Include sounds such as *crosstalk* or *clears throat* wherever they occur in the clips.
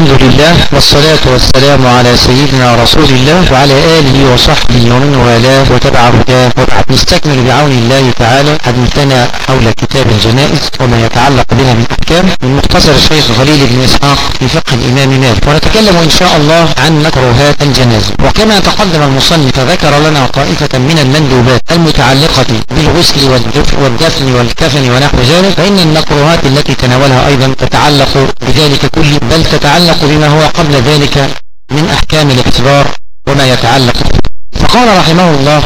الحمد لله والصلاة والسلام على سيدنا رسول الله وعلى آله وصحبه ومن والاه وتبع هداه نستكمل بعون الله تعالى حديثنا حول كتاب الجنائز وما يتعلق بها من أحكام من مختصر الشيخ خليل بن إسحاق في فقه الإمام مالك. ونتكلم إن شاء الله عن مكروهات الجنازة وكما تقدم المصنف ذكر لنا طائفة من المندوبات المتعلقة بالغسل والدفن والكفن ونحو ذلك فإن المكروهات التي تناولها أيضا تتعلق بذلك كله بل تتعلق بما هو قبل ذلك من أحكام الاعتبار وما يتعلق فقال رحمه الله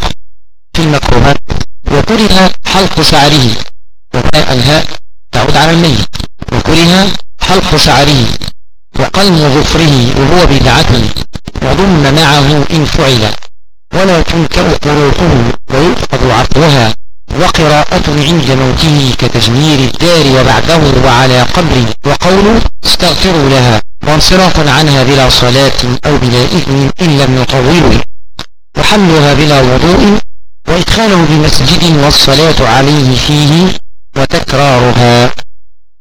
في المكروهات وكره حلق شعره وفاء الهاء تعود على الميت. وكره حلق شعره وقلم ظفره وهو بدعته وضم معه إن فعل. ولا تنكر قروحه ويؤخذ عفوها. وقراءة عند موته كتجمير الدار وبعده وعلى قبره. وقوله استغفروا لها. وانصراف عنها بلا صلاة أو بلا إذن إن لم يطولوا. وحملها بلا وضوء وإدخاله بمسجد والصلاة عليه فيه وتكرارها.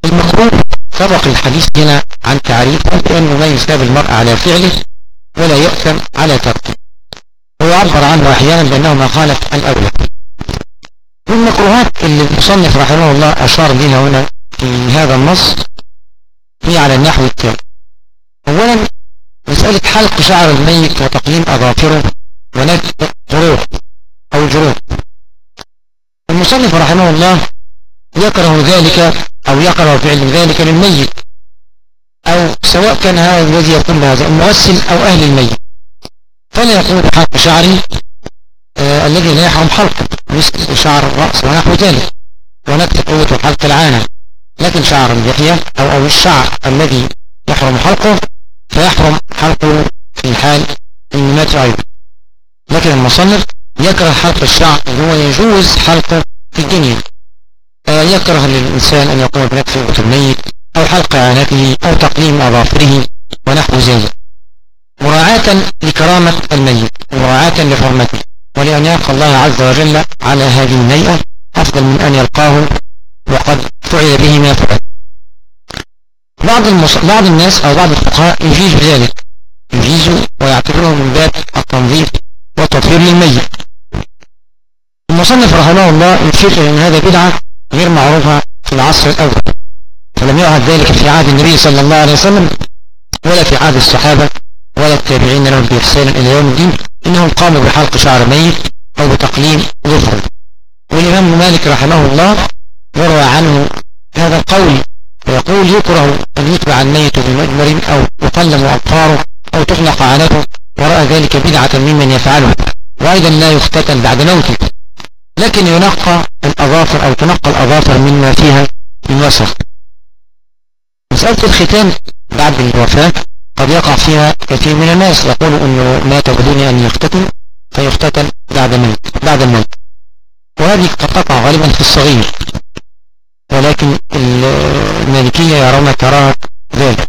المقروب سبق الحديث هنا عن تعريفه بأنه لا يساب المرء على فعله ولا يأثم على تركه. ويعبر عنه أحيانا بأنه ما خالف الأولى. والمكروهات اللي المصنف رحمه الله أشار لنا هنا في هذا النص هي على النحو التالي. أولا مسألة حلق شعر الميت وتقليم أظافره ونكت جروح أو جروح. المصنف رحمه الله يكره ذلك أو يكره فعل ذلك للميت أو سواء كان هذا الذي يقوم بهذا المغسل أو أهل الميت. فلا يقول حلق شعري آه الذي لا يحرم حلقه مثل شعر الرأس ونحو ذلك ونكت قوة حلق العانة. لكن شعر اللحية أو, أو الشعر الذي يحرم حلقه فيحرم حلقه في حال الممات أيضا لكن المصنف يكره حلق الشعر وهو يجوز حلقه في الدنيا. آه يكره للإنسان أن يقوم بنكف الميت أو حلق عانته أو تقليم أظافره ونحو ذلك. مراعاة لكرامة الميت مراعاة لحرمته ولأن يلقى الله عز وجل على هذه النيئة أفضل من أن يلقاه وقد فعل به ما فعل. بعض, المص... بعض الناس أو بعض الفقهاء يجيز بذلك. يجيز ويعتبره من باب التنظيف والتطهير للميت. المصنف رحمه الله يشير أن هذا بدعة غير معروفة في العصر الأول. فلم يعهد ذلك في عهد النبي صلى الله عليه وسلم ولا في عهد الصحابة ولا التابعين لهم بإحسان إلى يوم الدين. إنهم قاموا بحلق شعر ميت أو بتقليم ظفر. والإمام مالك رحمه الله يروى عنه هذا القول ويقول يكره أن يتبع الميت بمجمر أو يقلم أبطاره أو تخلق عنته ورأى ذلك بدعة ممن يفعله. وأيضا لا يختتن بعد موته. لكن ينقى الأظافر أو تنقى الأظافر مما فيها من وسخ. مسألة الختان بعد الوفاة قد يقع فيها كثير من الناس. يقول أنه مات بدون أن يختتن فيختتن بعد الموت بعد الموت. وهذه قد تقع غالبا في الصغير. ولكن المالكية يرون كراهة ذلك.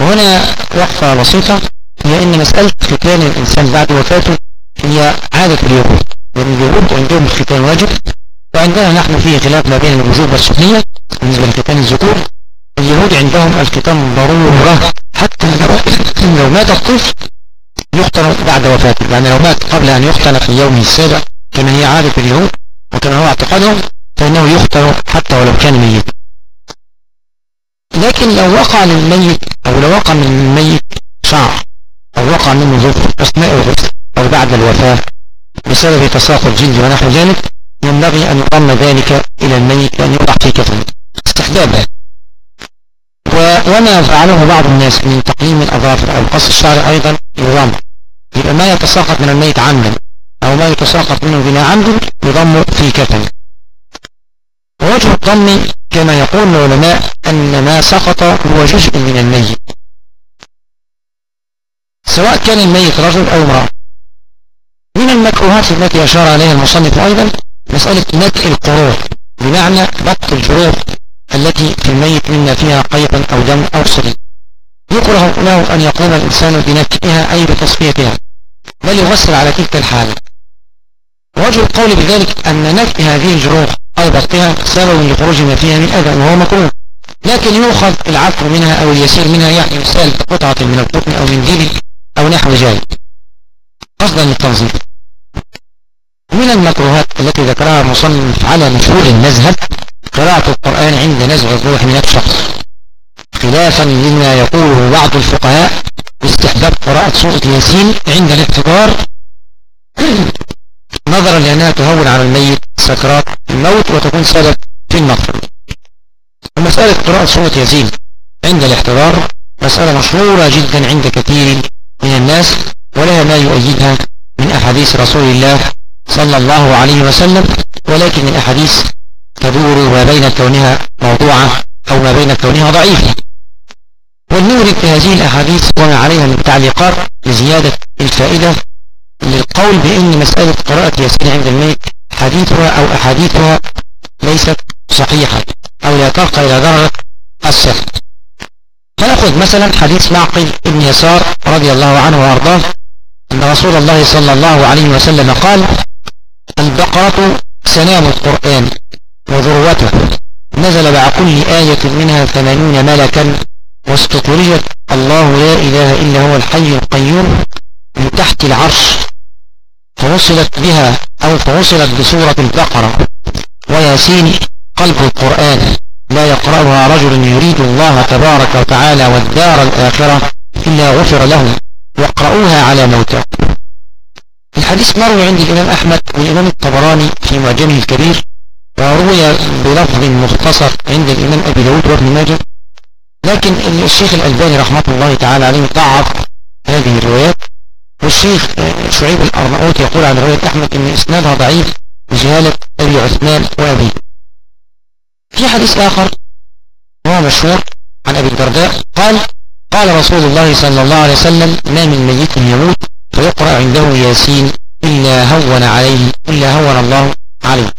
وهنا وقفة بسيطة هي أن مسألة ختان الإنسان بعد وفاته هي عادة اليهود. لأن اليهود عندهم الختان واجب وعندنا نحن فيه خلاف ما بين الوجوب والسنية بالنسبة لختان الذكور. اليهود عندهم الختان ضرورة حتى لو, لو مات الطفل يختن بعد وفاته. يعني لو مات قبل أن يختن في يومه السابع كما هي عادة اليهود وكما هو اعتقادهم فإنه يختن حتى ولو كان ميت. لكن لو وقع للميت أو لو وقع من الميت شعر أو وقع منه ظفر أثناء الغسل أو بعد الوفاة بسبب تساقط الجلد ونحو ذلك ينبغي أن يضم ذلك إلى الميت وأن يوضع في كفن استحبابا وما فعله بعض الناس من تقليم الأظافر أو قص الشعر أيضا يضم. يبقى ما يتساقط من الميت عمدا أو ما يتساقط منه بلا عمد يضم في كفن ووجه الضم كما يقول العلماء أن ما سقط هو جزء من الميت. سواء كان الميت رجل أو امرأة. من المكروهات التي أشار عليها المصنف أيضا مسألة نتء القروح بمعنى بط الجروح التي في الميت مما فيها قيضا أو دم أو صليب. يكره له أن يقوم الإنسان بنتئها أي بتصفيتها بل يغسل على تلك الحالة. وجه القول بذلك أن نتء هذه الجروح أو بطها سبب لخروج ما فيها من أذى وهو مكروه. لكن يؤخذ العفو منها أو اليسير منها يعني يسال بقطعة من القطن أو من ديل أو نحو ذلك. قصدا للتنظيف من المكروهات التي ذكرها المصنف على مشهور المذهب قراءة القرآن عند نزع الروح من الشخص خلافا لما يقوله بعض الفقهاء باستحباب قراءة سورة ياسين عند الاحتضار. *clears throat* نظرا لأنها تهون على الميت سكرات الموت وتكون سبب في المغفرة. ومسألة قراءة سورة ياسين عند الاحتضار مسألة مشهورة جدا عند كثير من الناس ولها ما يؤيدها من أحاديث رسول الله صلى الله عليه وسلم ولكن الأحاديث تدور ما بين كونها موضوعة أو ما بين كونها ضعيفة. ولنورد في هذه الأحاديث وما عليها من تعليقات لزيادة الفائدة للقول بأن مسألة قراءة ياسين عند الميت حديثها أو أحاديثها ليست صحيحة أو لا ترقى إلى درجة الصحة فنأخذ مثلا حديث معقل ابن يسار رضي الله عنه وأرضاه أن رسول الله صلى الله عليه وسلم قال البقرة سنام القرآن وذروته نزل مع كل آية منها ثمانون ملكا واستطرجت الله لا إله إلا هو الحي القيوم من تحت العرش فوصلت بها أو فوصلت بسورة البقرة. وياسين قلب القرآن. لا يقرأها رجل يريد الله تبارك وتعالى والدار الآخرة إلا غفر له. واقرأوها على موتى. الحديث مروي عند الإمام أحمد والإمام الطبراني في معجمه الكبير. وروي بلفظ مختصر عند الإمام أبي داود وابن ماجه. لكن الشيخ الألباني رحمة الله تعالى عليه ضعف هذه الروايات. والشيخ شعيب الأرناؤوط يقول عن رواية أحمد أن إسنادها ضعيف بجهالة أبي عثمان وأبي. في حديث آخر هو مشهور عن أبي الدرداء قال قال رسول الله صلى الله عليه وسلم ما من ميت يموت فيقرأ عنده ياسين إلا هون عليه إلا هون الله عليه.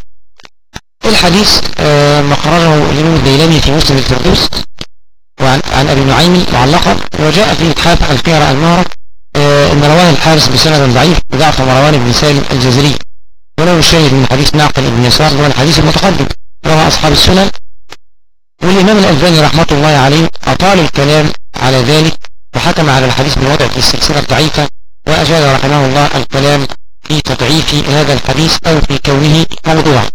الحديث آه، مخرجه الإمام الديلمي في مسلم الفردوس وعن عن أبي نعيم معلقا وجاء في إتحاف القيرة المهرة آه، إن رواه الحارس بسند ضعيف بضعف مروان بن سالم الجزري. ولو الشاهد من حديث ناقل ابن يسار هو الحديث المتقدم. رواه أصحاب السنن. والإمام الألباني رحمة الله عليه أطال الكلام على ذلك وحكم على الحديث بالوضع في السلسلة الضعيفة وأجاد رحمه الله الكلام في تضعيف هذا الحديث أو في كونه موضوعا.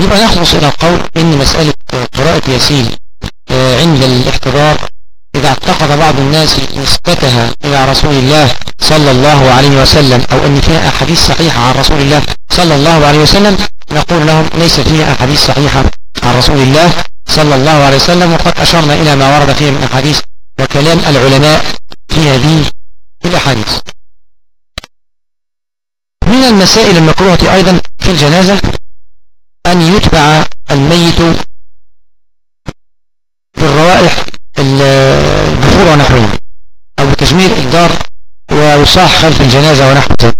يبقى نخلص إلى القول إن مسألة قراءة ياسين آه، عند الاحتضار إذا اعتقد بعض الناس نسبتها إلى رسول الله صلى الله عليه وسلم أو أن فيها أحاديث صحيحة عن رسول الله صلى الله عليه وسلم نقول لهم ليس فيها أحاديث صحيحة عن رسول الله صلى الله عليه وسلم وقد أشرنا إلى ما ورد فيه من أحاديث وكلام العلماء في هذه الأحاديث. من المسائل المكروهة أيضا في الجنازة أن يتبع الميت بالروائح ونحوه. أو بتجميل الدار ويصاح خلف الجنازة ونحو ذلك.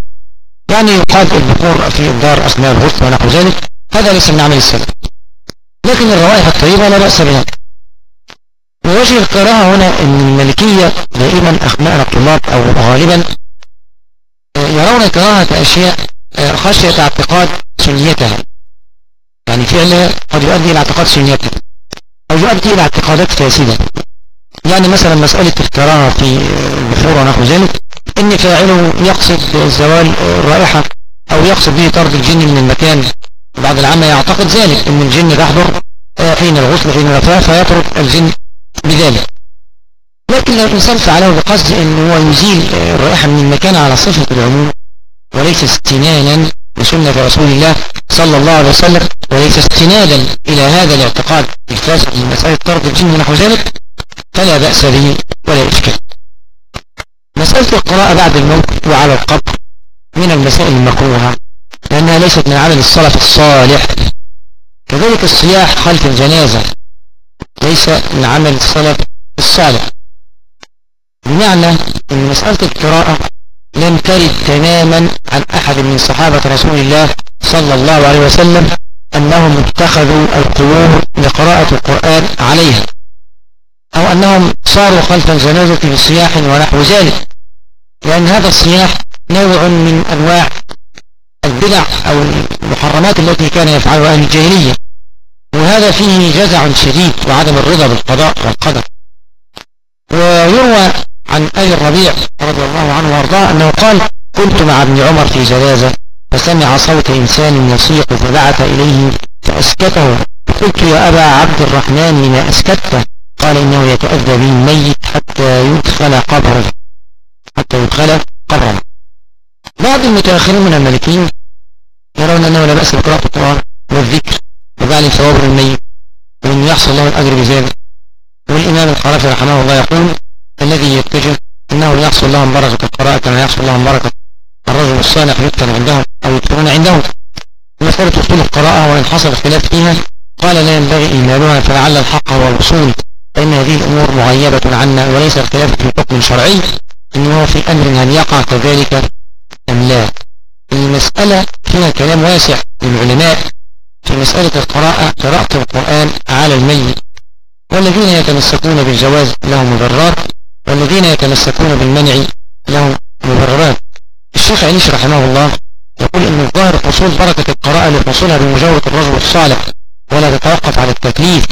يعني يقال البخور في الدار أثناء الغسل ونحو ذلك. هذا ليس من عمل السلف. لكن الروائح الطيبة لا بأس بها. ووجه القراءة هنا أن الملكية دائما أخماء الطلاب أو غالبا يرون كراهة أشياء خشية اعتقاد سنيتها. يعني فعلها قد يؤدي إلى اعتقاد سنيتها أو يؤدي إلى اعتقادات فاسدة. يعني مثلا مسألة الكراهة في البخور ونحو ذلك إن فاعله يقصد زوال الرائحة أو يقصد به طرد الجن من المكان بعض العامة يعتقد ذلك إن الجن تحضر حين الغسل حين الرفاه فيطرد الجن بذلك. لكن لو الإنسان فعله بقصد أنه هو يزيل الرائحة من المكان على صفة العموم وليس استنانا لسنة رسول الله صلى الله عليه وسلم وليس استنادا إلى هذا الاعتقاد الفاسد من مسألة طرد الجن ونحو ذلك فلا بأس به ولا إشكال. مسألة القراءة بعد الموت وعلى القبر من المسائل المكروهة لأنها ليست من عمل السلف الصالح. كذلك الصياح خلف الجنازة ليس من عمل السلف الصالح. بمعنى أن مسألة القراءة لم ترد تماما عن أحد من صحابة رسول الله صلى الله عليه وسلم أنهم اتخذوا القبور لقراءة القرآن عليها. أو أنهم صاروا خلف الجنازة بصياح ونحو ذلك. لأن هذا الصياح نوع من أنواع البدع أو المحرمات التي كان يفعلها أهل الجاهلية. وهذا فيه جزع شديد وعدم الرضا بالقضاء والقدر. ويروى عن أبي الربيع رضي الله عنه وأرضاه أنه قال كنت مع ابن عمر في جنازة فسمع صوت إنسان يصيح فبعث إليه فأسكته. قلت يا أبا عبد الرحمن لما أسكته قال إنه يتأذى به الميت حتى يدخل قبره. حتى يدخل قبره. بعض المتأخرين من الملكين يرون أنه لا بأس بقراءة القرآن والذكر وفعل ثواب للميت وأن يحصل له الأجر بذلك والإمام القرافي رحمه الله يقول الذي يتجه أنه يحصل لهم بركة القراءة كما يحصل لهم بركة الرجل الصالح يكتب عندهم أو يكتبون عندهم. مسألة أصول القراءة وإن حصل خلاف فيها قال لا ينبغي إيمانها فلعل الحق هو الوصول. فإن هذه الأمور مغيبة عنا وليس الخلاف في حكم شرعي إنه في أمر هل يقع كذلك أم لا. المسألة فيها كلام واسع للعلماء في مسألة القراءة قراءة القرآن على الميت. والذين يتمسكون بالجواز لهم مبررات والذين يتمسكون بالمنع لهم مبررات الشيخ عيش رحمه الله يقول إن الظاهر حصول بركة القراءة لحصولها بمجاورة الرجل الصالح ولا تتوقف على التكليف.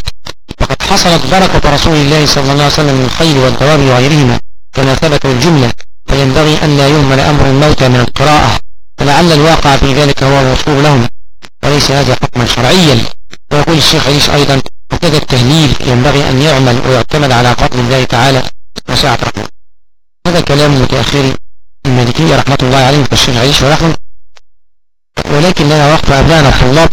وقد حصلت بركة رسول الله صلى الله عليه وسلم من الخيل والدواب وغيرهما كما ثبت الجملة فينبغي أن لا يهمل أمر الموتى من القراءة فلعل الواقع في ذلك هو الوصول لهم وليس هذا حكما شرعيا. ويقول الشيخ عيش أيضا وكذا التهليل ينبغي أن يعمل ويعتمد على فضل الله تعالى وسعة رحمه. هذا كلام متأخر. المالكية رحمة الله عليهم في الشيخ عيش ورحمه. ولكن لنا وقف أبناءنا الطلاب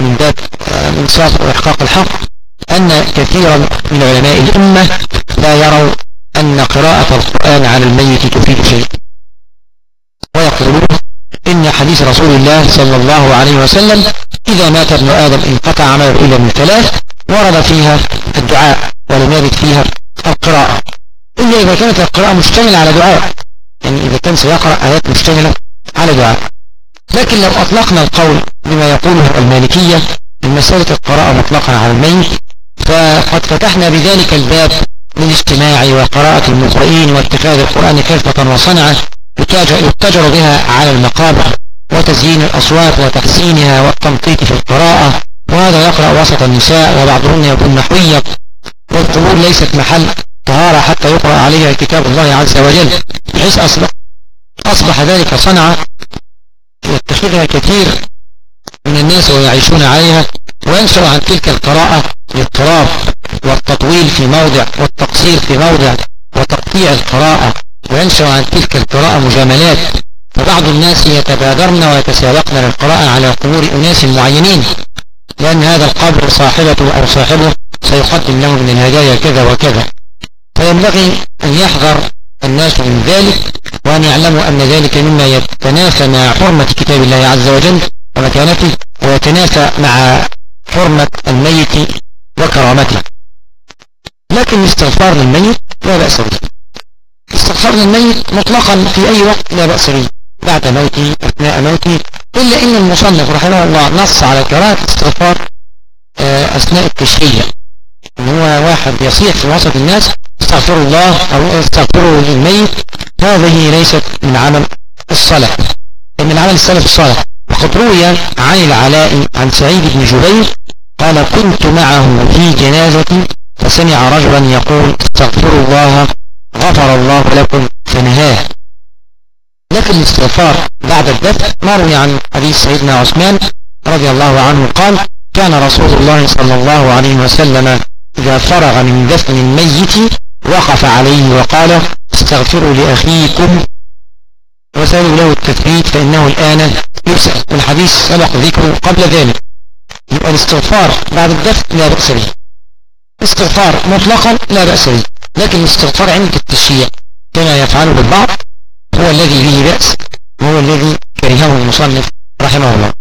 من باب الإنصاف وإحقاق الحق. أن كثيرا من علماء الأمة لا يروا أن قراءة القرآن على الميت تفيد شيء ويقولون إن حديث رسول الله صلى الله عليه وسلم إذا مات ابن آدم انقطع عمله إلا من ثلاث ورد فيها الدعاء ولم يرد فيها القراءة. إلا إذا كانت القراءة مشتملة على دعاء. يعني إذا كان سيقرأ آيات مشتملة على دعاء. لكن لو أطلقنا القول بما يقوله المالكية من مسألة القراءة مطلقا على الميت فقد فتحنا بذلك الباب للاجتماع وقراءة المقرئين واتخاذ القرآن كلفة وصنعة يتجر بها على المقابر وتزيين الأصوات وتحسينها والتنطيط في القراءة. وهذا يقرأ وسط النساء وبعضهن يكون نحوية والقبور ليست محل طهارة حتى يقرأ عليها كتاب الله عز وجل بحيث أصبح, أصبح ذلك صنعة يتخذها كثير من الناس ويعيشون عليها. وينشر عن تلك القراءة الاضطراب والتطويل في موضع والتقصير في موضع وتقطيع القراءة وينشر عن تلك القراءة مجاملات وبعض الناس يتبادرن ويتسابقن للقراءة على قبور أناس معينين لأن هذا القبر صاحبته أو صاحبه سيقدم له من الهدايا كذا وكذا. فينبغي أن يحذر الناس من ذلك وأن يعلموا أن ذلك مما يتنافى مع حرمة كتاب الله عز وجل ومكانته ويتنافى مع حرمة الميت وكرامته لكن الاستغفار للميت لا بأس به. استغفار للميت مطلقا في أي وقت لا بأس به. بعد موته أثناء موته إلا إن المصنف رحمه الله نص على كراهة الاستغفار آه، أثناء التشهية إن هو واحد يصيح في وسط الناس استغفر الله أو استغفروا للميت. هذه ليست من عمل الصالح من عمل السلف الصالح. وقد روي عن العلاء عن سعيد بن جبير قال كنت معه في جنازة فسمع رجلا يقول استغفروا الله غفر الله لكم فنهاه. لكن الاستغفار بعد الدفع مروي عن حديث سيدنا عثمان رضي الله عنه قال كان رسول الله صلى الله عليه وسلم إذا فرغ من دفن الميت وقف عليه وقال استغفروا لأخيكم. وسألوا له التثبيت فإنه الآن يسأل. والحديث سبق ذكره قبل ذلك. يبقى الاستغفار بعد الدفن لا بأس به. استغفار مطلقا لا بأس به. لكن الاستغفار عند التشييع. كما يفعله البعض هو الذي به بأس. وهو الذي كرهه المصنف رحمه الله.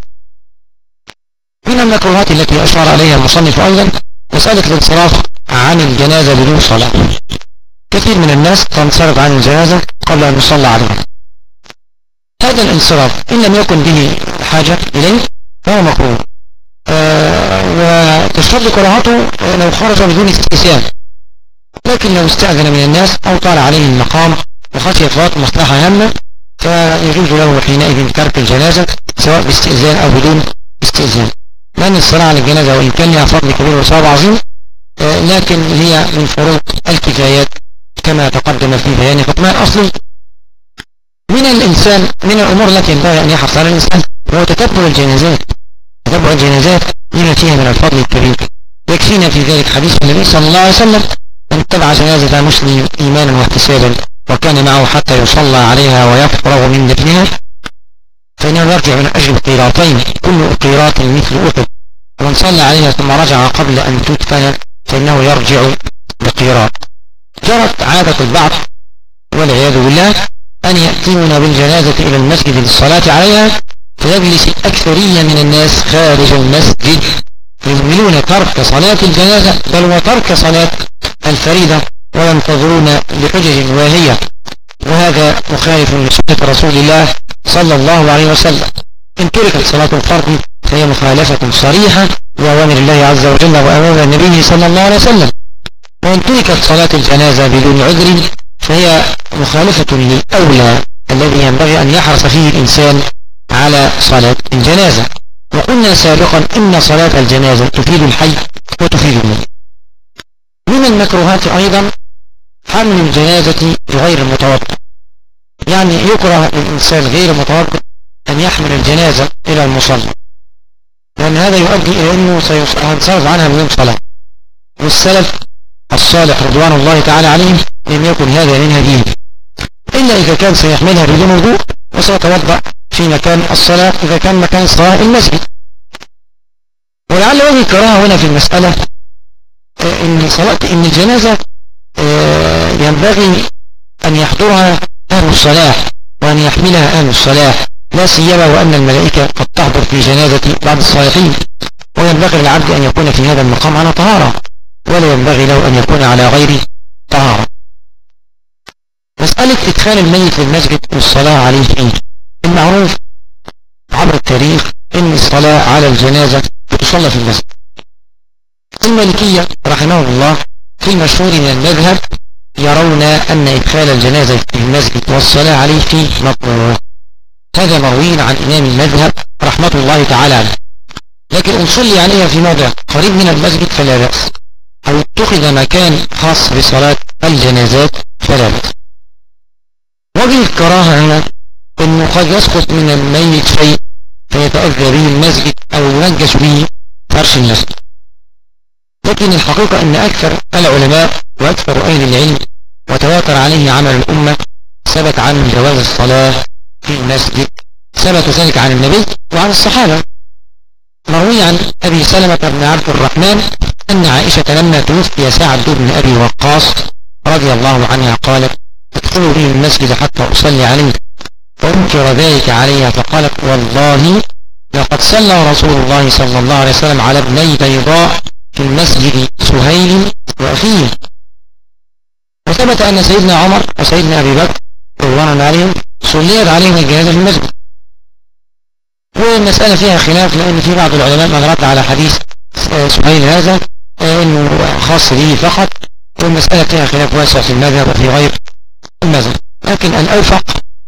من المكروهات التي أشار عليها المصنف أيضا مسألة الانصراف عن الجنازة بدون صلاة. كثير من الناس تنصرف عن الجنازة قبل أن يصلى عليها. هذا الانصراف إن لم يكن به حاجة إليه فهو مكروه. وتشتد كراهته لو خرج بدون استئذان لكن لو استأذن من الناس أو طال عليه المقام وخشي فوات مصلحة هامة فيجوز له حينئذ ترك الجنازة سواء باستئذان أو بدون استئذان. لأن الصلاة على الجنازة وإن كان لها فضل كبير وصواب عظيم لكن هي من فروض الكفايات كما تقدم في بيان حكمها الأصلي من الإنسان من الأمور التي ينبغي أن يحرص على الإنسان هو تتبع الجنازات. تتبع الجنازات لما فيها من الفضل الكبير. يكفينا في ذلك حديث النبي صلى الله عليه وسلم من اتبع جنازة مسلم إيمانا واحتسابا وكان معه حتى يصلى عليها ويفرغ من دفنها. فإنه يرجع من أجل قيراطين كل قيراط مثل أحد. ومن صلى عليها ثم رجع قبل أن تدفن فإنه يرجع بقيراط جرت عادة البعض والعياذ بالله أن يأتون بالجنازة إلى المسجد للصلاة عليها فيجلس الأكثرية من الناس خارج المسجد يهملون ترك صلاة الجنازة بل وترك صلاة الفريدة وينتظرون بحجج واهية. وهذا مخالف لسنة رسول الله صلى الله عليه وسلم. إن تركت صلاة الفرد فهي مخالفة صريحة لأوامر الله عز وجل وأوامر النبي صلى الله عليه وسلم. وإن تركت صلاة الجنازة بدون عذر فهي مخالفة للأولى الذي ينبغي أن يحرص فيه الإنسان على صلاة الجنازة. وقلنا سابقا إن صلاة الجنازة تفيد الحي وتفيد الميت. من المكروهات أيضا حمل الجنازة غير المتوقع يعني يكره للإنسان غير المتوقع أن يحمل الجنازة إلى المصلى لأن هذا يؤدي إلى أنه سينصرف عنها من صلاة. والسلف الصالح رضوان الله تعالى عليهم لم يكن هذا من هديه. إلا إذا كان سيحملها بدون وضوء وسيتوضأ في مكان الصلاة إذا كان مكان الصلاة المسجد. ولعل وجه الكراهة هنا في المسألة آه، إن صلاة إن الجنازة آه، ينبغي أن يحضرها أهل الصلاح وأن يحملها أهل الصلاح لا سيما وأن الملائكة قد تحضر في جنازة بعض الصالحين. وينبغي للعبد أن يكون في هذا المقام على طهارة ولا ينبغي له أن يكون على غير طهارة. مسألة إدخال الميت للمسجد والصلاة عليه. فيه المعروف عبر التاريخ إن الصلاة على الجنازة بتصلى في المسجد. المالكية رحمه الله في المشهور من المذهب يرون أن إدخال الجنازة في المسجد والصلاة عليه فيه مطلوب هذا مروي عن إمام المذهب رحمة الله تعالى عليه. لكن إن صلي عليها في موضع قريب من المسجد فلا بأس. أو اتخذ مكان خاص بصلاة الجنازات فلا بأس. وجه الكراهة هنا انه قد يسقط من الميت شيء فيتأذى به المسجد أو ينجش به فرش المسجد لكن الحقيقة أن أكثر العلماء وأكثر أهل العلم وتواتر عليه عمل الأمة ثبت عن جواز الصلاة في المسجد ثبت ذلك عن النبي وعن الصحابة. مروي عن أبي سلمة بن عبد الرحمن أن عائشة لما توفي سعد بن أبي وقاص رضي الله عنها قالت ادخلوا به المسجد حتى أصلي عليه فأنكر ذلك عليها فقالت والله لقد صلى رسول الله صلى الله عليه وسلم على ابني بيضاء في المسجد سهيل وأخيه. وثبت أن سيدنا عمر وسيدنا أبي بكر رضوان عليهم صليت عليهم الجنازة في المسجد. والمسألة فيها خلاف لأن في بعض العلماء من رد على حديث سهيل هذا أنه خاص به فقط والمسألة فيها خلاف واسع في المذهب وفي غير المذهب. لكن الأوفق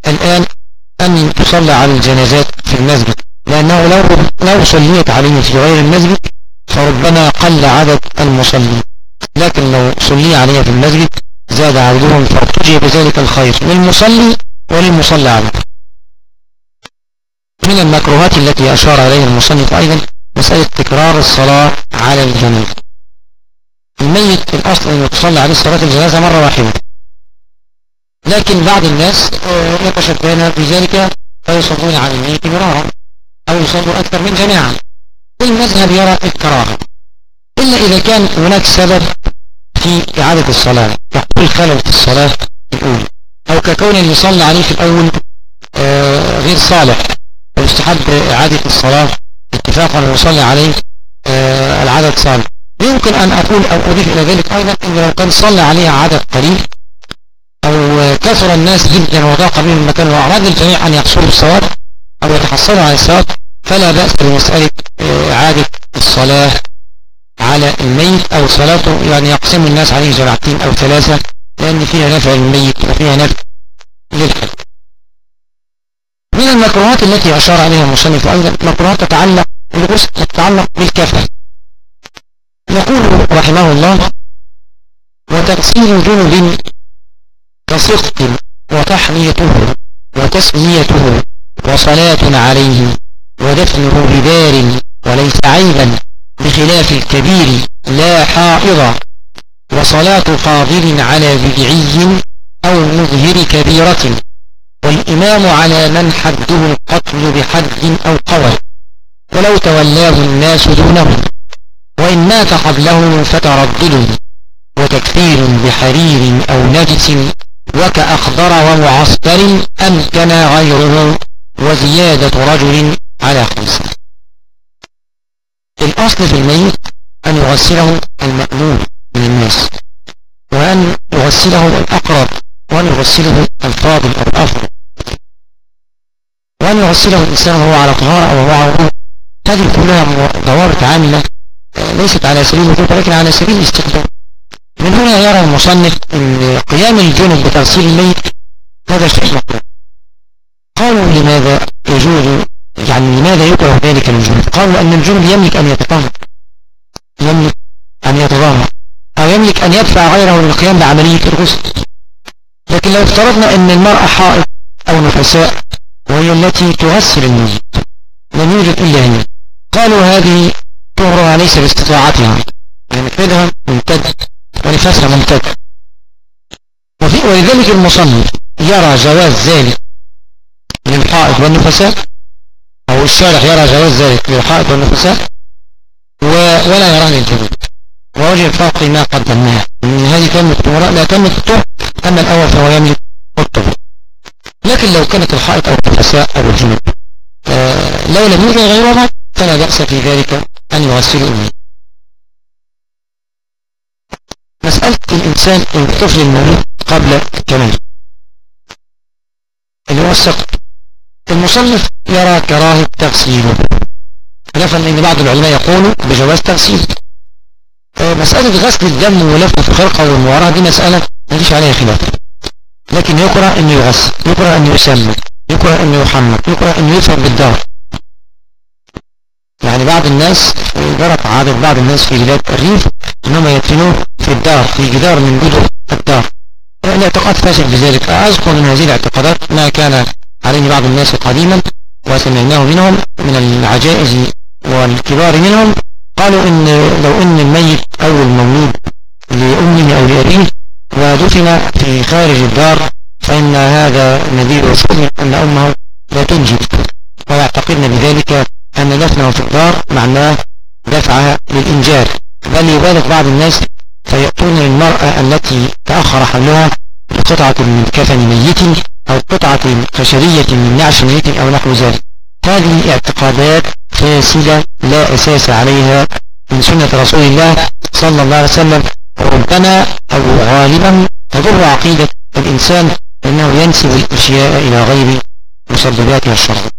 الآن أن تصلى على الجنازات في المسجد. لأنه لو, لو صليت عليه في غير المسجد فربما قل عدد المصلين. لكن لو صلي عليه في المسجد زاد عددهم فارتجي بذلك الخير للمصلي وللمصلى عليه. من المكروهات التي أشار إليها المصنف أيضا مسألة تكرار الصلاة على الجنازة. الميت الأصل أن يتصلى عليه صلاة الجنازة مرة واحدة. لكن بعض الناس يتشبهون في ذلك فيصلون على الميت مرارا أو يصلوا أكثر من جماعة المذهب يرى الكراهة إلا إذا كان هناك سبب في إعادة الصلاة يحصل خلل في الصلاة الأولى أو ككون اللي صلى عليه في الأول آه، غير صالح ويستحب إعادة الصلاة اتفاقا ويصلي عليه آه، العدد صالح. يمكن أن أقول أو أضيف إلى ذلك أيضا أن لو كان صلى عليه عدد قليل أو كثر الناس جدا وضاق بهم المكان وأراد الجميع أن يحصلوا الصواب أو يتحصلوا على الصواب فلا بأس بمسألة آه، إعادة الصلاة على الميت أو صلاته يعني يقسم الناس عليه جماعتين أو ثلاثة لأن فيها نفع للميت وفيها نفع للحج من المكروهات التي أشار عليها المصنف أيضا مكروهات تتعلق الغسل يتعلق بالكفن. يقول رحمه الله وتغسيل جنب كسقط وتحنيته وتسميته وصلاة عليه ودفنه بدار وليس عيبا بخلاف الكبير لا حائض وصلاة قابل على بدعي أو مظهر كبيرة والإمام على من حده القتل بحد أو قول ولو تولاه الناس دونه وإن مات قبله فتردد وتكفير بحرير أو نجس وكأخضر ومعصفر أمكن غيره وزيادة رجل على خمسة الأصل في الميت أن يغسله المأمون من الناس وأن يغسله الأقرب وأن يغسله الفاضل أو الأفضل. وأن يغسله الإنسان وهو على طهارة أو وهو على هذه كلها ضوابط عامة ليست على سبيل الوجود ولكن على سبيل الاستخدام. من هنا يرى المصنف أن قيام الجنب بتغسيل الميت هذا شيء مقبول. قالوا لماذا يجوز يعني لماذا يكره ذلك الجنب؟ قالوا أن الجنب يملك أن يتطهر. يملك أن يتظاهر. أو يملك أن يدفع غيره للقيام بعملية الغسل. لكن لو افترضنا أن المرأة حائط أو نفساء وهي التي تغسل الميت لم يوجد إلا هي قالوا هذه طهرها ليس باستطاعتها. يعني كدها ممتد. ونفسها ممتد وفي ولذلك المصنف يرى جواز ذلك للحائط والنفساء أو الشارح يرى جواز ذلك للحائط والنفساء ولا يرى للجنوب ووجه الفرق ما قدمناه. من هذه كلمة الطهراء لا تملك الطهر أما الأول فهو يملك الطهر لكن لو كانت الحائط أو النفساء أو الجنوب آه لو لم يوجد غيرها فلا بأس في ذلك أن يغسلوا الميت مسألة الإنسان الطفل المولود قبل الكمال اللي هو السقط المصنف يرى كراهة تغسيله خلافا إن بعض العلماء يقولوا بجواز تغسيل. آه، مسألة غسل الدم ولف الخرقة والمواراة دي مسألة ما فيش عليها خلاف. لكن يقرأ إنه يغسل يقرأ إنه يسمى يقرأ إنه يحمق يقرأ إنه يدفع بالدار. يعني بعض الناس جرت عادة بعض الناس في بلاد الريف انهم يدفنوه في الدار في جدار من جدر الدار. الاعتقاد فاشل بذلك. أذكر من هذه الاعتقادات ما كان عليه بعض الناس قديما وسمعناه منهم من العجائز والكبار منهم. قالوا إن لو إن الميت أو المولود لأمه أو لأبيه ودفن في خارج الدار فإن هذا نذير رسول أن أمه لا تنجب ويعتقدن بذلك أن دفنه في الدار معناه دفعها للإنجاب بل يبالغ بعض الناس فيأتون المرأة التي تأخر حملها بقطعة من كفن ميت أو قطعة خشبية من نعش ميت أو نحو ذلك. هذه اعتقادات فاسدة لا أساس عليها من سنة رسول الله صلى الله عليه وسلم. ربما أو غالبا تضر عقيدة الإنسان أنه ينسب الأشياء إلى غير مسبباتها الشرعية.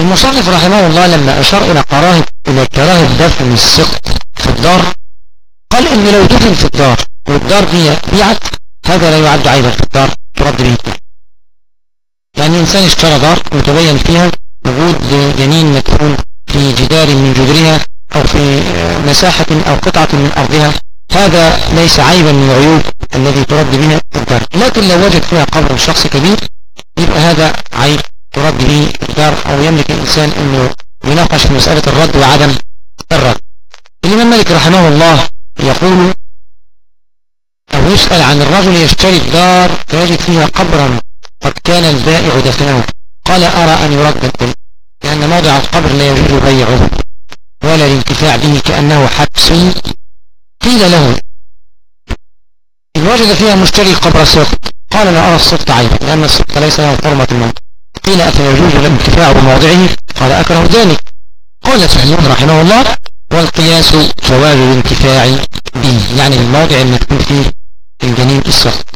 المصنف رحمه الله لما أشار إلى كراهة إلى كراهة دفن السقط في الدار قال إن لو دفن في الدار والدار دي بيعت هذا لا يعد عيبا في الدار ترد به. يعني إنسان اشترى دار متبين فيها وجود جنين مدفون في جدار من جدرها أو في مساحة أو قطعة من أرضها هذا ليس عيبا من العيوب الذي ترد بها الدار. لكن لو وجد فيها قبر شخص كبير يبقى هذا عيب. ترد به الدار أو يملك الإنسان أنه يناقش في مسألة الرد وعدم الرد. الإمام مالك رحمه الله يقول أو يسأل عن الرجل يشتري الدار فيجد فيها قبرا قد كان البائع دفنه. قال أرى أن يرد لأن موضع القبر لا يجوز بيعه ولا الانتفاع به كأنه حبس. قيل له إن وجد فيها مشتري قبر سقط قال لا أرى السقط عيبا لأن السقط ليس له حرمة الموت. قيل أفيجوز الانتفاع بموضعه قال أكره ذلك. قال سعيون رحمه الله والقياس جواز الانتفاع به يعني الموضع المكتوب فيه الجنين السقط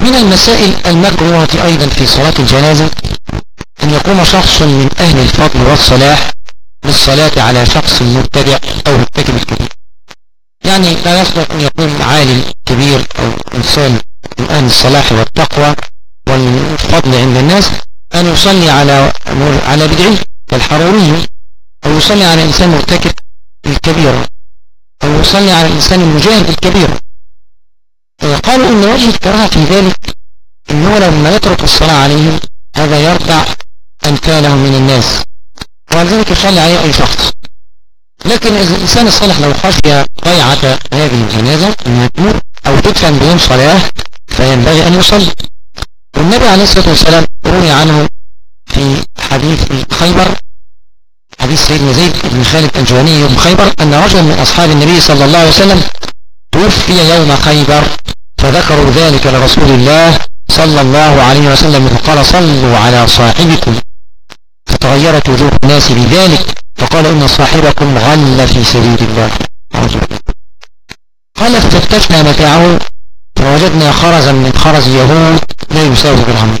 من المسائل المكروهة أيضا في صلاة الجنازة أن يقوم شخص من أهل الفضل والصلاح بالصلاة على شخص مبتدع أو مرتكب الكبير يعني لا يصلح أن يكون عالم كبير أو إنسان من أهل الصلاح والتقوى والفضل عند الناس أن يصلي على على بدعي كالحروري أو يصلي على إنسان مرتكب الكبيرة أو يصلي على الإنسان المجاهد الكبيرة آه، قالوا إن وجه الكراهة في ذلك إنه لما يترك الصلاة عليهم هذا يرفع أمثاله من الناس. ولذلك يصلي عليه أي شخص. لكن إذا الإنسان الصالح لو خشي ضيعة هذه الجنازة أن تموت أو تدفن بدون صلاة فينبغي أن يصلي. والنبي عليه الصلاة والسلام روي عنه في حديث خيبر حديث سيدنا زيد بن خالد الجواني يوم خيبر أن رجل من أصحاب النبي صلى الله عليه وسلم توفي يوم خيبر فذكروا ذلك لرسول الله صلى الله عليه وسلم فقال صلوا على صاحبكم. فتغيرت وجوه الناس بذلك فقال إن صاحبكم غل في سبيل الله. قال ففتشنا متاعه فوجدنا خرزا من خرز يهود لا يساوي درهم.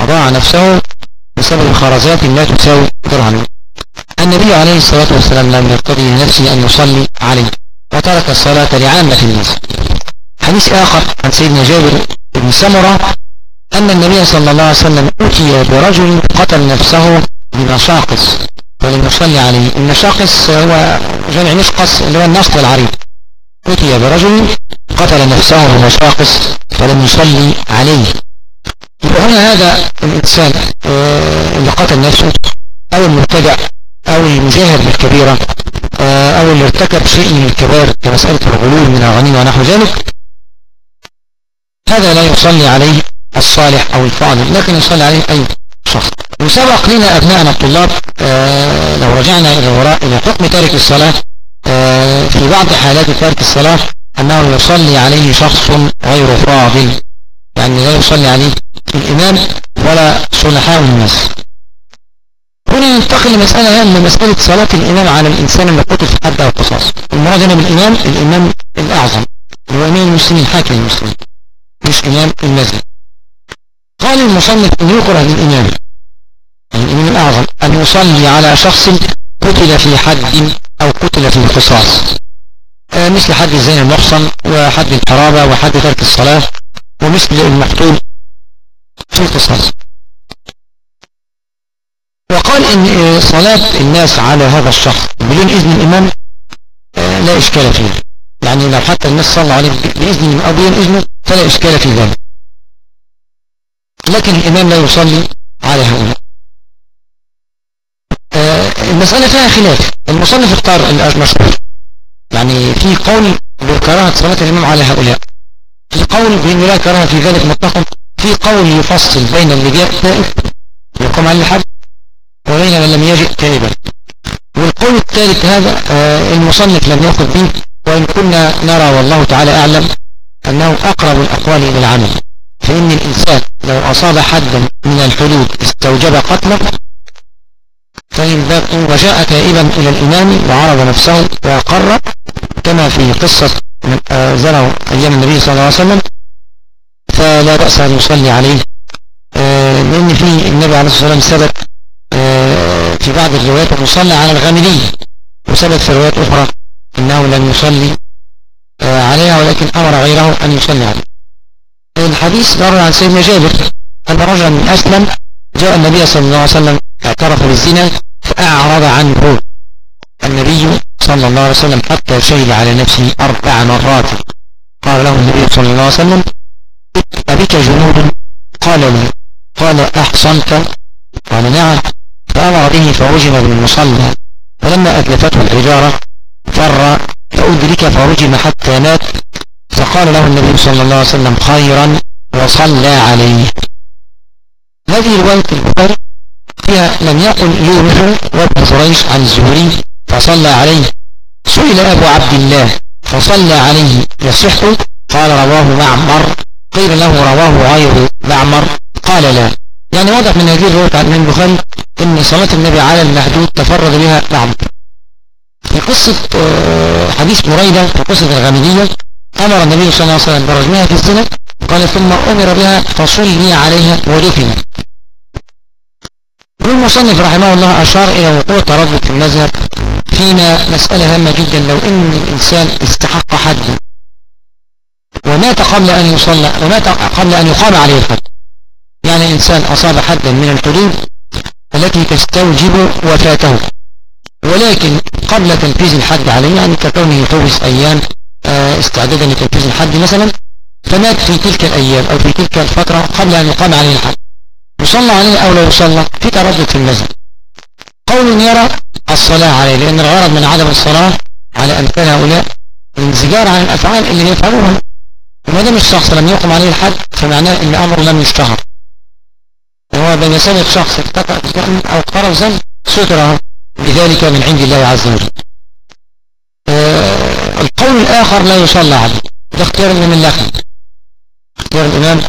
أضاع نفسه بسبب الخرزات لا تساوي درهم. النبي عليه الصلاة والسلام لم يرتضي لنفسه أن يصلي عليه وترك الصلاة لعامة الناس. حديث آخر عن سيدنا جابر بن سمرة أن النبي صلى الله عليه وسلم أتي برجل قتل نفسه بمشاقص. ولم يصلي عليه. المشاقص هو جمع نشقص اللي هو النصب العريض. أتي برجل قتل نفسه بمشاقص فلم يصلي عليه. وهنا هذا الإنسان آه، اللي قتل نفسه أو المبتدع أو المجاهر بالكبيرة آه، أو اللي ارتكب شيء من الكبائر كمسألة الغلول من الغنيمة ونحو ذلك هذا لا يصلي عليه الصالح أو الفاضل لكن يصلي عليه أي شخص. وسبق لنا أبنائنا الطلاب آه، لو رجعنا إلى وراء إلى حكم تارك الصلاة في بعض حالات تارك الصلاة أنه يصلي عليه شخص غير فاضل يعني لا يصلي عليه الإمام ولا صلحاء الناس. هنا ننتقل لمسألة هامة مسألة صلاة الإمام على الإنسان اللي قتل في حد أو قصاص. المراد بالإمام الإمام الأعظم هو إمام المسلمين حاكم المسلمين مش إمام المسجد قال المصنف أن يكره للإمام يعني الإمام الأعظم أن يصلي على شخص قتل في حد أو قتل في القصاص آه، مثل حد الزين المحصن وحد الحرابة وحد ترك الصلاة ومثل المقتول في القصاص. وقال إن آه، صلاة الناس على هذا الشخص بدون إذن الإمام آه، لا إشكال فيه. يعني لو حتى الناس صلى عليه بإذن أو بدون إذنه فلا إشكال في ذلك. لكن الإمام لا يصلي على هؤلاء آه، المسألة فيها خلاف. المصنف اختار المشهور يعني في قول بكراهة صلاة الإمام على هؤلاء. في قول بأن لا كراهة في ذلك مطلقا. في قول يفصل بين اللي جاء تائب يقوم عليه الحد وبين من لم يجئ تائبا والقول الثالث هذا آه، المصنف لم يأخذ به وإن كنا نرى والله تعالى أعلم أنه أقرب الأقوال إلى العمل. فإن الإنسان لو أصاب حدا من الحدود استوجب قتله فإن وجاء تائبا إلى الإمام وعرض نفسه وأقر كما في قصة آه، زرعوا أيام النبي صلى الله عليه وسلم فلا بأس أن يصلي عليه. آه، لأن في النبي عليه الصلاة والسلام ثبت آه، في بعض الروايات المصلى على الغامدين وثبت في روايات أخرى أنه لم يصلي عليها ولكن أمر غيره أن يصلي عليه. الحديث دار عن سيدنا جابر أن رجلا من أسلم جاء النبي صلى الله عليه وسلم اعترف بالزنا فأعرض عنه النبي صلى الله عليه وسلم حتى شهد على نفسه أربع مرات. قال له النبي صلى الله عليه وسلم أبيك جنود. قال لي قال أحصنت؟ قال نعم. فأمر به فوجم بالمصلى. فلما أتلفته الحجارة فر فأدرك فرجم حتى مات. فقال له النبي صلى الله عليه وسلم خيرا. وصلى عليه. هذه رواية البخاري فيها لم يقل يونس وابن قريش عن الزهري فصلى عليه. سئل أبو عبد الله فصلى عليه. يصح؟ قال رواه معمر. قيل له رواه غير معمر. قال لا. يعني واضح من هذه الرواية عن البخاري إن صلاة النبي على المحدود تفرد بها معمر في قصة آه، حديث بريدة في قصة الغامدية أمر النبي صلى الله عليه وسلم برجمها في الزنا قال ثم أمر بها فصلي عليها ودفنت والمصنف رحمه الله أشار إلى وقوع تردد في المذهب فيما مسألة هامة جدا لو إن الإنسان استحق حد. ومات قبل أن يصلى ومات قبل أن يقام عليه الحد يعني إنسان أصاب حدا من الحدود التي تستوجب وفاته. ولكن قبل تنفيذ الحد عليه يعني ككونه يحوز أيام آه، استعدادا لتنفيذ الحد مثلا فمات في تلك الأيام أو في تلك الفترة قبل أن يقام عليه الحد يصلى عليه أو لا يصلى في تردد في المذهب. قول يرى الصلاة عليه لأن الغرض من عدم الصلاة على أمثال هؤلاء الانزجار عن الأفعال اللي يفعلوها. وما دام الشخص لم يقم عليه الحد فمعناه أن أمره لم يشتهر. وهو بين سبب شخص ارتكب أو قرر ذنب ستره. بذلك من عند الله عز وجل. آه القول الآخر لا يصلى عليه. ده اختيار الإمام اللخمي اختيار الإمام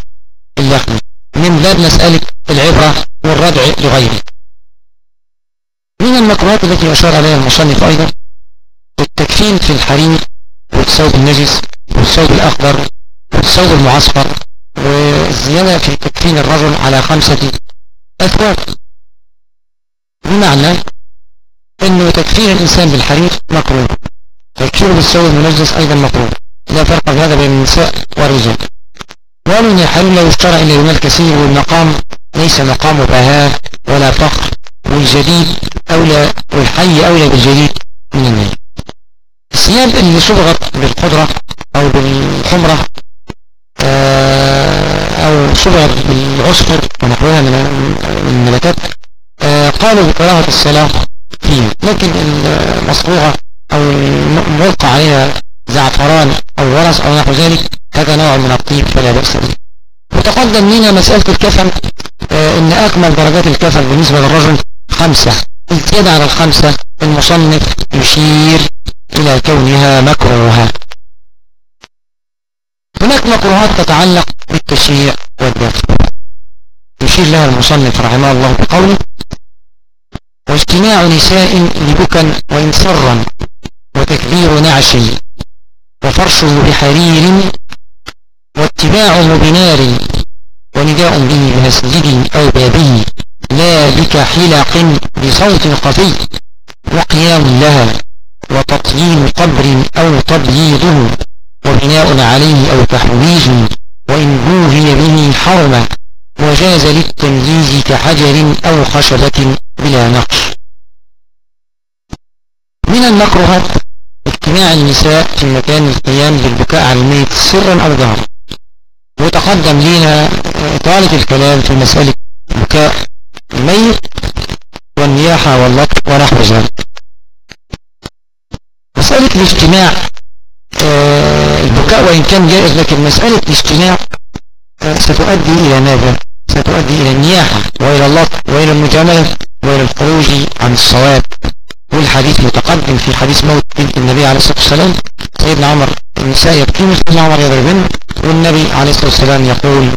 اللخمي من باب مسألة العبرة والردع لغيره من المكروهات التي أشار عليها المصنف أيضا التكفين في الحرير والثوب النجس والثوب الأخضر والثوب المعصفر والزيادة في تكفين الرجل على خمسة أثواب. بمعنى أنه تكفين الإنسان بالحرير مكروه تكفيره بالثوب المنجس أيضا مكروه لا فرق هذا بين النساء والرجال. وقالوا أن الحرير لا يشترى إلا بمال كثير والمقام ليس مقام بهاء ولا فخر والجديد أولى والحي أولى بالجديد من المال الثياب اللي صبغت بالقدرة أو بالحمرة آه، أو صبغت بالعصفر ونحوها من النباتات آه، قالوا بكراهة الصلاة فيه لكن المصبوغة أو الملقى عليها زعفران أو ورس أو نحو ذلك هذا نوع من الطيب فلا بأس به. وتقدم لنا مسألة الكفن آه، إن أكمل درجات الكفن بالنسبة للرجل خمسة. الزيادة على الخمسة المصنف يشير إلى كونها مكروهة. هناك مكروهات تتعلق بالتشريع والدفع. يشير لها المصنف رحمه الله بقوله واجتماع نساء لبكا وإنصرا وتكبير نعش وفرشه بحرير واتباع بنار ونداء به بمسجد أو بابه لا بكحلق بصوت خفي وقيام لها وتطيين قبر أو تبييضه وبناء عليه أو تحويج وإن بوهي به حرم وجاز للتنجيز كحجر أو خشبة بلا نقش. من المكروهات اجتماع النساء في مكان القيام بالبكاء على الميت سرا أو ظهرا. وتقدم لنا طالة الكلام في مسألة بكاء الميت والنياحة واللطف ونحو ذلك. مسألة الاجتماع آه البكاء وإن كان جائز لكن مسألة الاجتماع آه ستؤدي إلى ماذا؟ ستؤدي إلى النياحة وإلى اللطف وإلى المجاملة وإلى الخروج عن الصواب. والحديث متقدم في حديث موت بنت النبي عليه الصلاة والسلام سيدنا عمر النساء يبكين سيدنا عمر يضربن والنبي عليه الصلاة والسلام يقول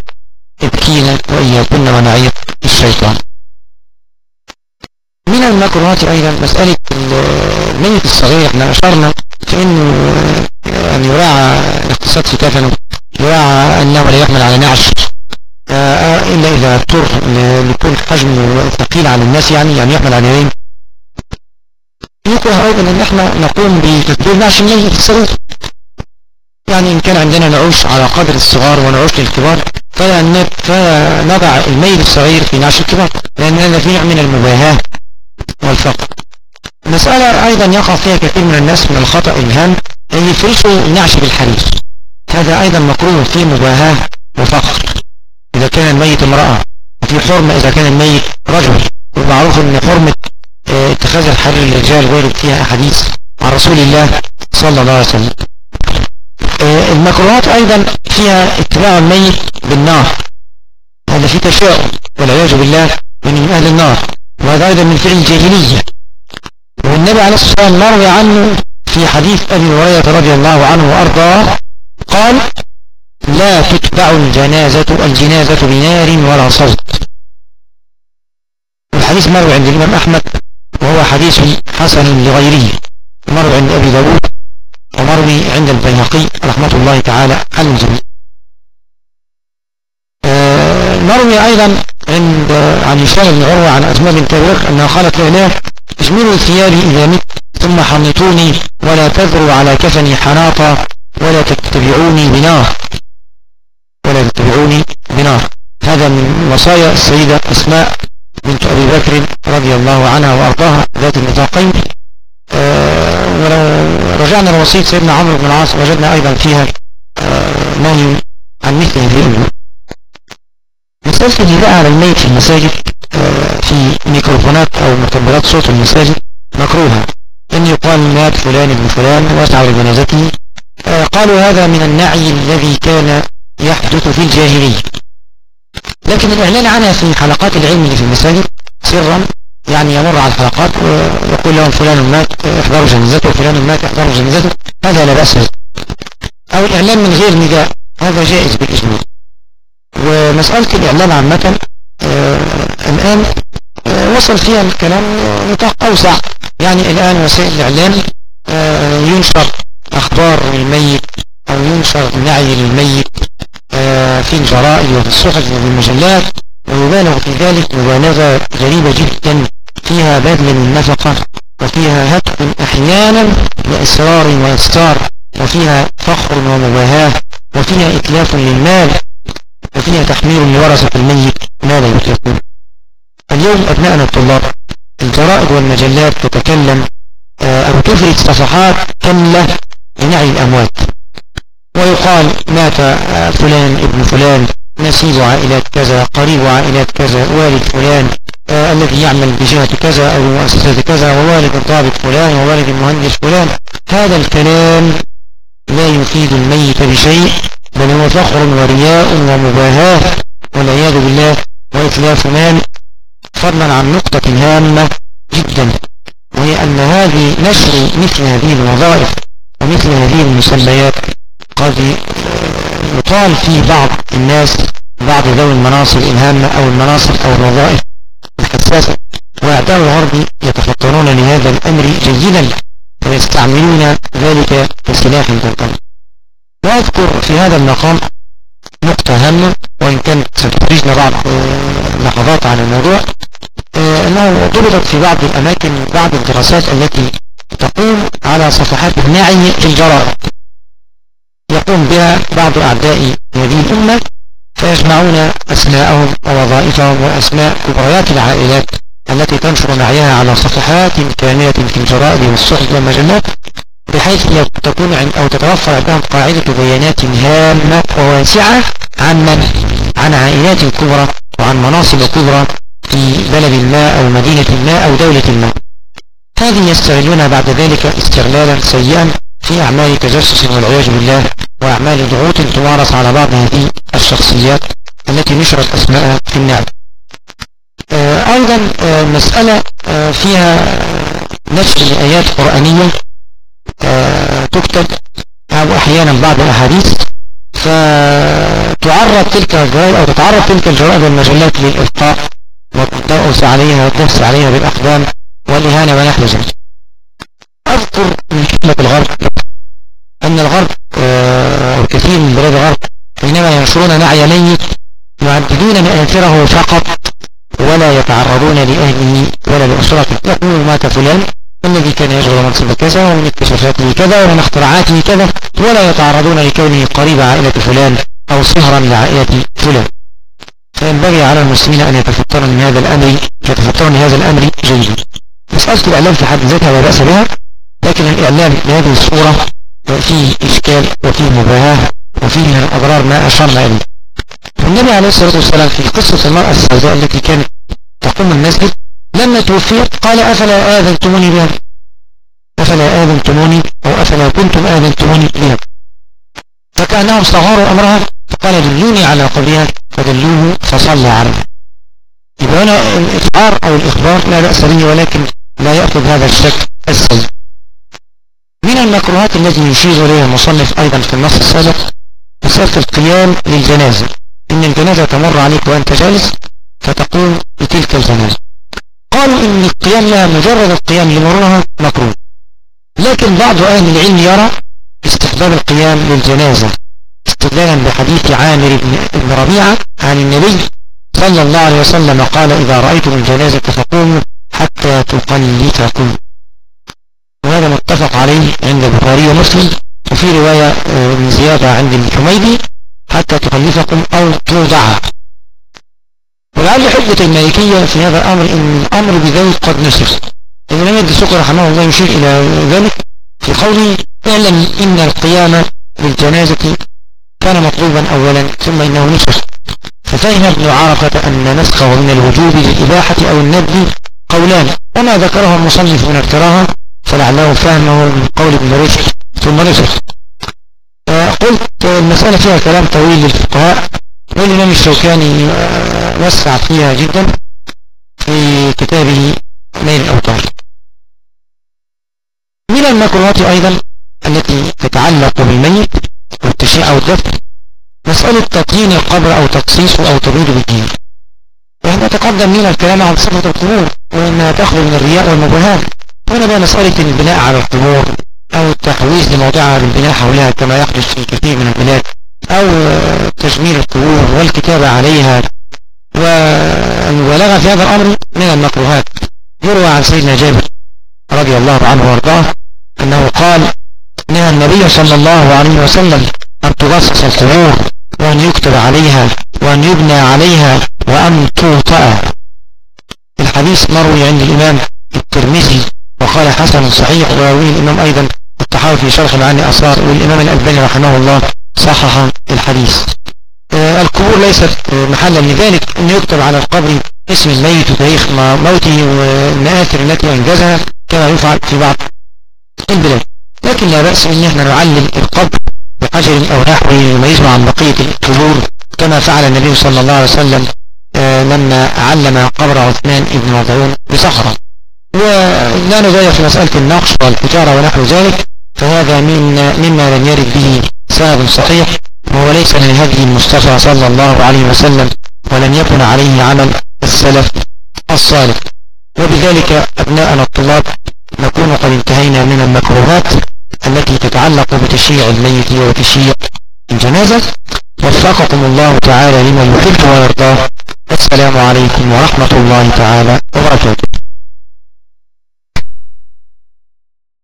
ابكينا وإياكن ونعيق الشيطان من المكروهات أيضا مسألة الميت الصغير إحنا أشرنا في أنه أن يراعى الاقتصاد في كفنه يراعى أنه لا يحمل على نعش آه، إلا إذا اضطر لكون حجمه ثقيل على الناس يعني يعني يحمل على يدين يكره أيضا أن إحنا نقوم بتدبير نعش الميت الصغير. يعني إن كان عندنا نعوش على قدر الصغار ونعوش للكبار فنضع الميت الصغير في نعش الكبار لأن هذا في نوع من المباهاة والفقر. مسألة أيضا يقع فيها كثير من الناس من الخطأ الهام أن يفرشوا النعش بالحرير. هذا أيضا مكروه في مباهاة وفقر. إذا كان الميت امرأة وفي حرمة إذا كان الميت رجل ومعروف أن حرمة آه، اتخاذ الحرير للرجال وارد فيها أحاديث عن رسول الله صلى الله عليه وسلم. المكروهات أيضا فيها اتباع الميت بالنار. هذا في تشاؤم والعياذ بالله من أهل النار. وهذا أيضا من فعل الجاهلية. والنبي عليه الصلاة والسلام مروي عنه في حديث أبي هريرة رضي الله عنه وأرضاه قال لا تتبع الجنازة الجنازة بنار ولا صوت. الحديث مروي عند الإمام أحمد وهو حديث حسن لغيره مروي عند أبي داود. ومروي عند البيهقي رحمة الله تعالى على الجميع. آه، مروي أيضا عند عن هشام بن عروة عن أسماء بنت أبي أنها قالت له اجملوا ثيابي إذا مت ثم حنطوني ولا تذروا على كفني حناطا ولا تتبعوني بنار. ولا تتبعوني بنار. هذا من وصايا السيدة أسماء بنت أبي بكر رضي الله عنها وأرضاها ذات النطاقين. ولو رجعنا لوصية سيدنا عمرو بن العاص وجدنا أيضا فيها آه، نهي عن مثل هذه الأمور مسألة النداء على الميت في المساجد آه، في ميكروفونات أو مكبرات صوت المساجد مكروهة. إن يقال مات فلان ابن فلان واسعوا لجنازته قالوا هذا من النعي الذي كان يحدث في الجاهلية. لكن الإعلان عنها في حلقات العلم اللي في المساجد سرا يعني يمر على الحلقات ويقول لهم فلان مات احضروا جنازته وفلان مات احضروا جنازته. هذا لا بأس به. أو الإعلان من غير نداء. هذا جائز بالإجماع ومسألة الإعلان عامة آه الآن آه وصل فيها الكلام نطاق أوسع. يعني الآن وسائل الإعلام آه ينشر أخبار الميت أو ينشر نعي للميت في الجرائد وفي الصحف وفي المجلات ويبالغ في ذلك مبالغة غريبة جدا. فيها بذل النفقة وفيها هتك أحيانا لإسرار وإستار وفيها فخر ومباهاة وفيها إتلاف للمال وفيها تحمير لورثة الميت ما لا يتلفون اليوم أبنائنا الطلاب الجرائد والمجلات تتكلم آه، أو تفرد صفحات كاملة لنعي الأموات. ويقال مات آه، فلان ابن فلان نسيب عائلات كذا قريب عائلات كذا والد فلان آه الذي يعمل بجهة كذا أو مؤسسة كذا ووالد الضابط فلان ووالد المهندس فلان. هذا الكلام لا يفيد الميت بشيء بل هو فخر ورياء ومباهاة والعياذ بالله وإتلاف مال. فضلا عن نقطة هامة جدا وهي أن هذه نشر مثل هذه الوظائف ومثل هذه المسميات قد يقال في بعض الناس بعض ذوي المناصب الهامة أو المناصب أو الوظائف. الحساسة وأعداء الغرب يتفطرون لهذا الأمر جيدا ويستعملون ذلك كسلاح ضدهم وأذكر في هذا المقام نقطة هامة وإن كانت ستخرجنا بعض لحظات عن الموضوع أنه ضبطت في بعض الأماكن بعض الدراسات التي تقوم على صفحات في الجرائد يقوم بها بعض أعداء هذه الأمة فيجمعون أسماءهم ووظائفهم وأسماء كبريات العائلات التي تنشر نعيها على صفحات كاملة في الجرائد والصحف والمجلات بحيث تكون أو تتوفر عندهم قاعدة بيانات هامة وواسعة عن من؟ عن عائلات كبرى وعن مناصب كبرى في بلد ما أو مدينة ما أو دولة ما. هذه يستغلونها بعد ذلك استغلالا سيئا في أعمال تجسس والعياذ بالله وأعمال ضغوط تمارس على بعض هذه الشخصيات التي نشرت أسماءها في النعم. آه، أيضا آه، مسألة آه، فيها نشر لآيات قرآنية تكتب أو أحيانا بعض الأحاديث فتعرض تلك الجرائد أو تتعرض تلك الجرائد والمجلات للإلقاء والدرس عليها والدرس عليها بالأقدام والإهانة ونحو ذلك. أذكر من حكمة الغرب أن الغرب آه، أو كثير من بلاد الغرب حينما ينشرون نعي ميت يعددون مآثره فقط ولا يتعرضون لأهله ولا لأسرته يقول مات فلان الذي كان يشغل منصب كذا ومن اكتشافاته كذا ومن اختراعاته كذا ولا يتعرضون لكونه قريب عائلة فلان أو صهرا لعائلة فلان. فينبغي على المسلمين أن يتفطروا من هذا الأمر يتفطروا من هذا الأمر جيدا. مسألة الإعلام في حد ذاتها لا بأس بها. لكن الإعلام بهذه الصورة فيه إشكال وفيه مباهاة وفيه من الأضرار ما أشرنا إليه. النبي عليه الصلاة والسلام في قصة المرأة السوداء التي كانت تقوم المسجد لما توفيت قال أفلا آذنتموني بها؟ أفلا آذنتموني أو أفلا كنتم آذنتموني بها؟ فكأنهم صغاروا أمرها فقال دلوني على قبرها فدلوه فصلى عليها يبقى هنا الإشعار أو الإخبار لا بأس به ولكن لا يأخذ هذا الشكل السيء. من المكروهات التي يشير إليها المصنف أيضا في النص السابق؟ مسألة القيام للجنازة. إن الجنازة تمر عليك وأنت جالس فتقوم بتلك الجنازة. قالوا إن القيام لها مجرد القيام لمرورها مكروه. لكن بعض أهل العلم يرى استحباب القيام للجنازة استدلالا بحديث عامر بن ربيعة عن النبي صلى الله عليه وسلم قال إذا رأيتم الجنازة فقوموا حتى تقلتكم. وهذا متفق عليه عند البخاري ومسلم وفي رواية آه، من زيادة عند الحميدي حتى تخلفكم أو توضع ولعل حجة المالكية في هذا الأمر إن الأمر بذلك قد نسخ. ابن الإمام الدسوقي رحمه الله يشير إلى ذلك. في قوله اعلم إن القيامة بالجنازة كان مطلوبا أولا ثم إنه نسخ. ففهم ابن عرفة أن نسخه من الوجوب للإباحة أو الندب قولان. وما ذكره المصنف من الكراهة؟ فلعله فهمه من قول ابن رشد ثم نسخ قلت المسألة فيها كلام طويل للفقهاء والإمام الشوكاني وسع فيها جدا في كتابه نيل الأوطار من المكروهات أيضا التي تتعلق بالميت والتشيع أو الدفن مسألة تطهين القبر أو تقصيصه أو تبيض بالدين. وإحنا تقدم لنا الكلام عن صفة القبور وإنها تخلو من الرياء والمبهات. هنا بقى مسألة البناء على القبور أو التحويز لموضعها بالبناء حولها كما يحدث في كثير من البلاد أو تجميل القبور والكتابة عليها والمبالغة في هذا الأمر من المكروهات يروى عن سيدنا جابر رضي الله عنه وأرضاه أنه قال نهى النبي صلى الله عليه وسلم أن تغصص القبور وأن يكتب عليها وأن يبنى عليها وأن توطأ الحديث مروي عند الإمام الترمذي وقال حسن صحيح ويرويه الإمام أيضا التحاول في شرح معاني أسرار والإمام الألباني رحمه الله صحح الحديث. آه القبور ليست محلا لذلك أن يكتب على القبر اسم الميت وتاريخ موته والمآثر التي أنجزها كما يفعل في بعض البلاد. لكن لا بأس أن إحنا نعلم القبر بحجر أو نحوه يميزه عن بقية القبور كما فعل النبي صلى الله عليه وسلم آه لما علم قبر عثمان ابن مضعون بصحراء ولا نغير في مسألة النقش والحجارة ونحو ذلك فهذا من مما لم يرد به سبب صحيح وهو ليس من هدي المصطفى صلى الله عليه وسلم ولم يكن عليه عمل السلف الصالح. وبذلك أبناءنا الطلاب نكون قد انتهينا من المكروهات التي تتعلق بتشييع الميت وتشييع الجنازة. وفقكم الله تعالى لما يحب ويرضاه السلام عليكم ورحمة الله تعالى وبركاته.